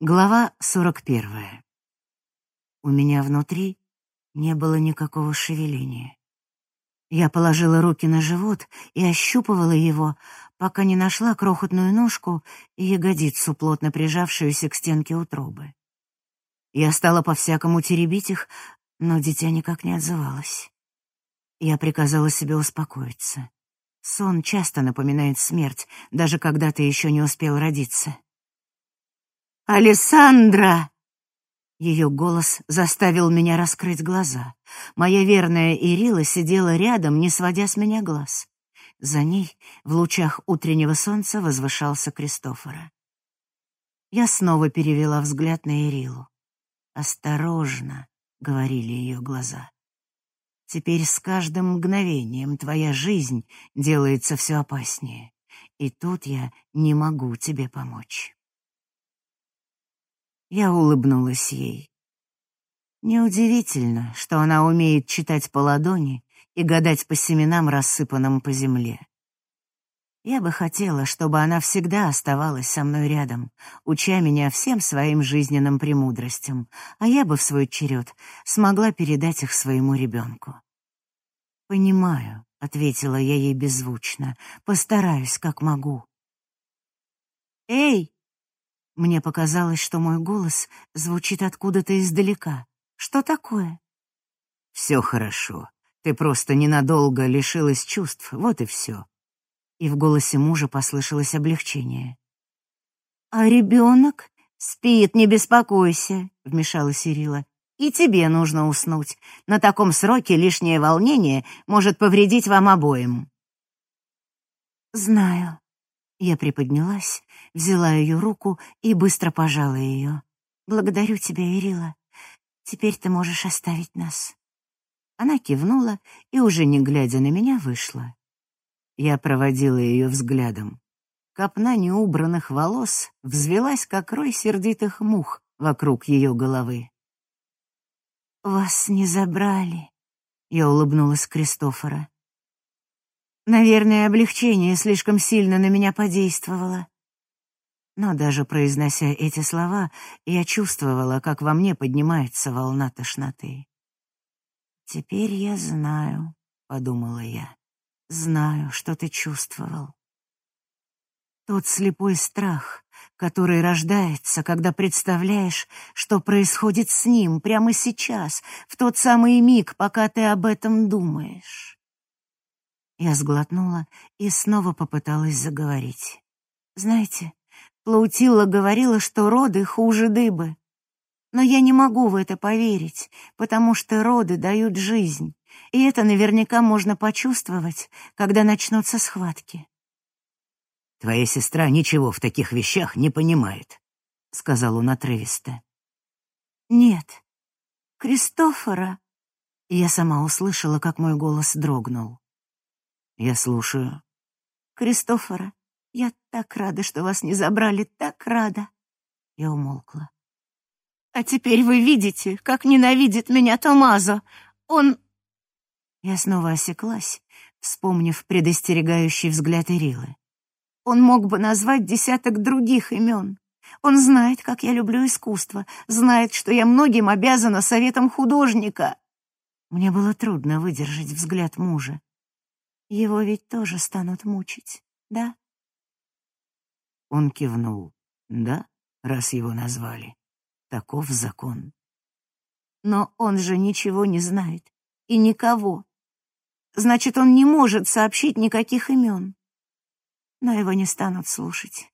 Глава 41. У меня внутри не было никакого шевеления. Я положила руки на живот и ощупывала его, пока не нашла крохотную ножку и ягодицу, плотно прижавшуюся к стенке утробы. Я стала по-всякому теребить их, но дитя никак не отзывалось. Я приказала себе успокоиться. Сон часто напоминает смерть, даже когда ты еще не успел родиться. «Алессандра!» Ее голос заставил меня раскрыть глаза. Моя верная Ирила сидела рядом, не сводя с меня глаз. За ней в лучах утреннего солнца возвышался Кристофора. Я снова перевела взгляд на Ирилу. «Осторожно», — говорили ее глаза. «Теперь с каждым мгновением твоя жизнь делается все опаснее, и тут я не могу тебе помочь». Я улыбнулась ей. Неудивительно, что она умеет читать по ладони и гадать по семенам, рассыпанным по земле. Я бы хотела, чтобы она всегда оставалась со мной рядом, уча меня всем своим жизненным премудростям, а я бы в свой черед смогла передать их своему ребенку. «Понимаю», — ответила я ей беззвучно, — «постараюсь, как могу». «Эй!» Мне показалось, что мой голос звучит откуда-то издалека. Что такое? Все хорошо. Ты просто ненадолго лишилась чувств, вот и все. И в голосе мужа послышалось облегчение. А ребенок спит, не беспокойся, вмешалась Ирила. И тебе нужно уснуть. На таком сроке лишнее волнение может повредить вам обоим. Знаю. Я приподнялась, взяла ее руку и быстро пожала ее. «Благодарю тебя, Ирила. Теперь ты можешь оставить нас». Она кивнула и, уже не глядя на меня, вышла. Я проводила ее взглядом. Копна неубранных волос взвелась, как рой сердитых мух вокруг ее головы. «Вас не забрали», — я улыбнулась Кристофора. Наверное, облегчение слишком сильно на меня подействовало. Но даже произнося эти слова, я чувствовала, как во мне поднимается волна тошноты. «Теперь я знаю», — подумала я, — «знаю, что ты чувствовал». Тот слепой страх, который рождается, когда представляешь, что происходит с ним прямо сейчас, в тот самый миг, пока ты об этом думаешь. Я сглотнула и снова попыталась заговорить. Знаете, Плаутилла говорила, что роды хуже дыбы. Но я не могу в это поверить, потому что роды дают жизнь, и это наверняка можно почувствовать, когда начнутся схватки. «Твоя сестра ничего в таких вещах не понимает», — сказал он отрывисто. «Нет, Кристофора...» Я сама услышала, как мой голос дрогнул. Я слушаю. Кристофора, я так рада, что вас не забрали, так рада. Я умолкла. А теперь вы видите, как ненавидит меня Томазо. Он... Я снова осеклась, вспомнив предостерегающий взгляд Ирилы. Он мог бы назвать десяток других имен. Он знает, как я люблю искусство, знает, что я многим обязана советом художника. Мне было трудно выдержать взгляд мужа. Его ведь тоже станут мучить, да? Он кивнул. Да, раз его назвали. Таков закон. Но он же ничего не знает. И никого. Значит, он не может сообщить никаких имен. Но его не станут слушать.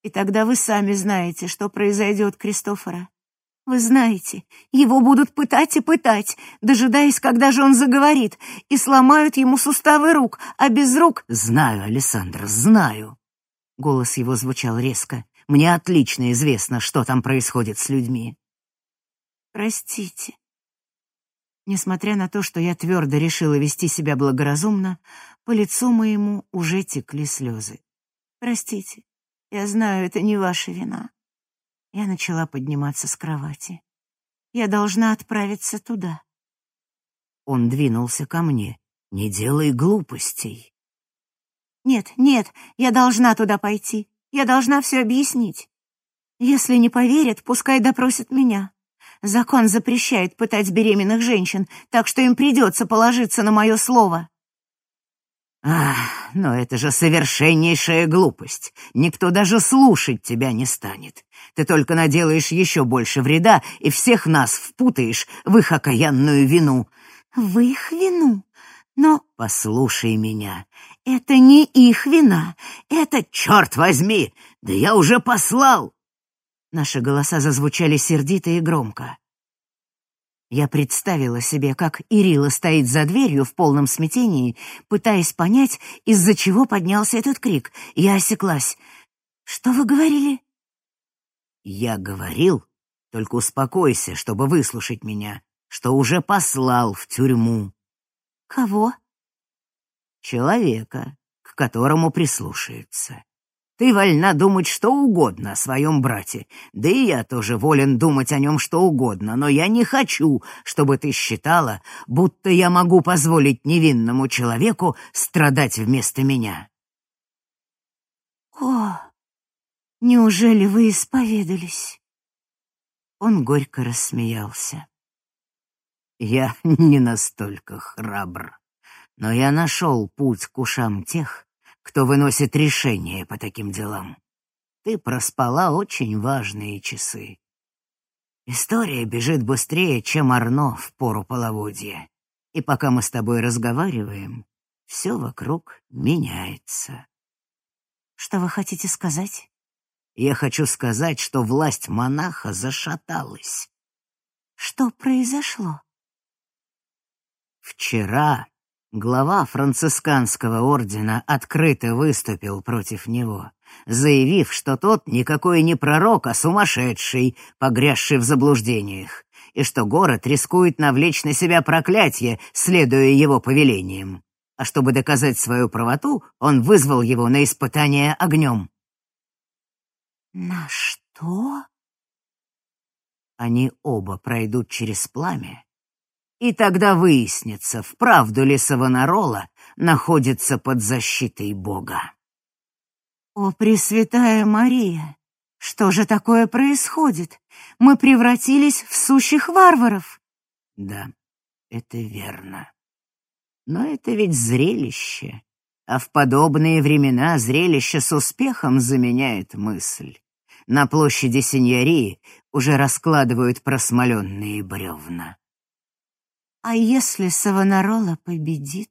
И тогда вы сами знаете, что произойдет, Кристофора. Вы знаете, его будут пытать и пытать, дожидаясь, когда же он заговорит, и сломают ему суставы рук, а без рук... «Знаю, Александр, знаю!» Голос его звучал резко. «Мне отлично известно, что там происходит с людьми». «Простите». Несмотря на то, что я твердо решила вести себя благоразумно, по лицу моему уже текли слезы. «Простите, я знаю, это не ваша вина». Я начала подниматься с кровати. Я должна отправиться туда. Он двинулся ко мне. «Не делай глупостей». «Нет, нет, я должна туда пойти. Я должна все объяснить». Если не поверят, пускай допросят меня. Закон запрещает пытать беременных женщин, так что им придется положиться на мое слово». «Ах, но это же совершеннейшая глупость. Никто даже слушать тебя не станет. Ты только наделаешь еще больше вреда и всех нас впутаешь в их окаянную вину». «В их вину? Но...» «Послушай меня. Это не их вина. Это... Черт возьми! Да я уже послал!» Наши голоса зазвучали сердито и громко. Я представила себе, как Ирила стоит за дверью в полном смятении, пытаясь понять, из-за чего поднялся этот крик. Я осеклась. «Что вы говорили?» «Я говорил, только успокойся, чтобы выслушать меня, что уже послал в тюрьму». «Кого?» «Человека, к которому прислушаются. Ты вольна думать что угодно о своем брате, да и я тоже волен думать о нем что угодно, но я не хочу, чтобы ты считала, будто я могу позволить невинному человеку страдать вместо меня». «О, неужели вы исповедались?» Он горько рассмеялся. «Я не настолько храбр, но я нашел путь к ушам тех, кто выносит решения по таким делам. Ты проспала очень важные часы. История бежит быстрее, чем Арно в пору половодья. И пока мы с тобой разговариваем, все вокруг меняется. Что вы хотите сказать? Я хочу сказать, что власть монаха зашаталась. Что произошло? Вчера Глава францисканского ордена открыто выступил против него, заявив, что тот никакой не пророк, а сумасшедший, погрязший в заблуждениях, и что город рискует навлечь на себя проклятие, следуя его повелениям. А чтобы доказать свою правоту, он вызвал его на испытание огнем. «На что?» Они оба пройдут через пламя, и тогда выяснится, вправду ли Савонарола находится под защитой Бога. «О, Пресвятая Мария, что же такое происходит? Мы превратились в сущих варваров!» «Да, это верно. Но это ведь зрелище, а в подобные времена зрелище с успехом заменяет мысль. На площади Синьории уже раскладывают просмоленные бревна. А если Савонарола победит?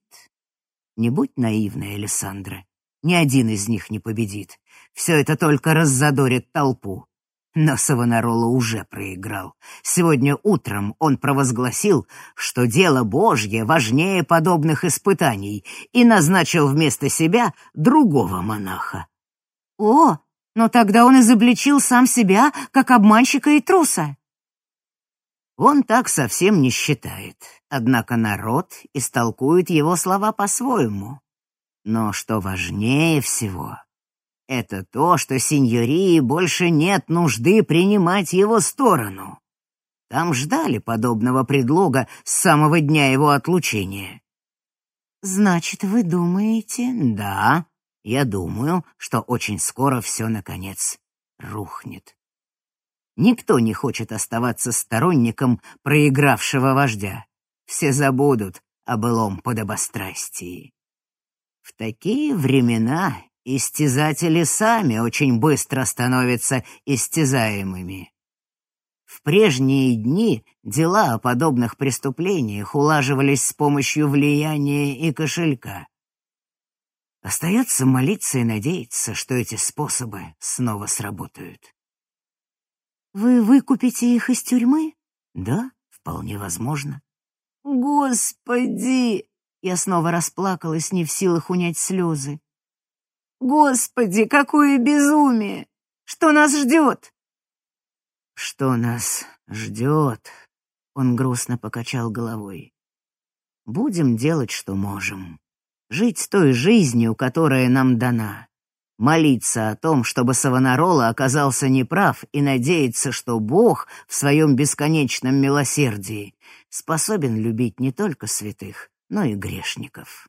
Не будь наивной, Александра. Ни один из них не победит. Все это только раззадорит толпу. Но Савонарола уже проиграл. Сегодня утром он провозгласил, что дело Божье важнее подобных испытаний, и назначил вместо себя другого монаха. О, но тогда он изобличил сам себя, как обманщика и труса. Он так совсем не считает, однако народ истолкует его слова по-своему. Но что важнее всего, это то, что сеньории больше нет нужды принимать его сторону. Там ждали подобного предлога с самого дня его отлучения. «Значит, вы думаете...» «Да, я думаю, что очень скоро все, наконец, рухнет. Никто не хочет оставаться сторонником проигравшего вождя. Все забудут о былом подобострастии. В такие времена истязатели сами очень быстро становятся истязаемыми. В прежние дни дела о подобных преступлениях улаживались с помощью влияния и кошелька. Остается молиться и надеяться, что эти способы снова сработают. Вы выкупите их из тюрьмы? Да, вполне возможно. Господи! Я снова расплакалась, не в силах унять слезы. Господи, какое безумие! Что нас ждет? Что нас ждет? Он грустно покачал головой. Будем делать, что можем. Жить той жизнью, которая нам дана молиться о том, чтобы Савонарола оказался неправ и надеяться, что Бог в своем бесконечном милосердии способен любить не только святых, но и грешников.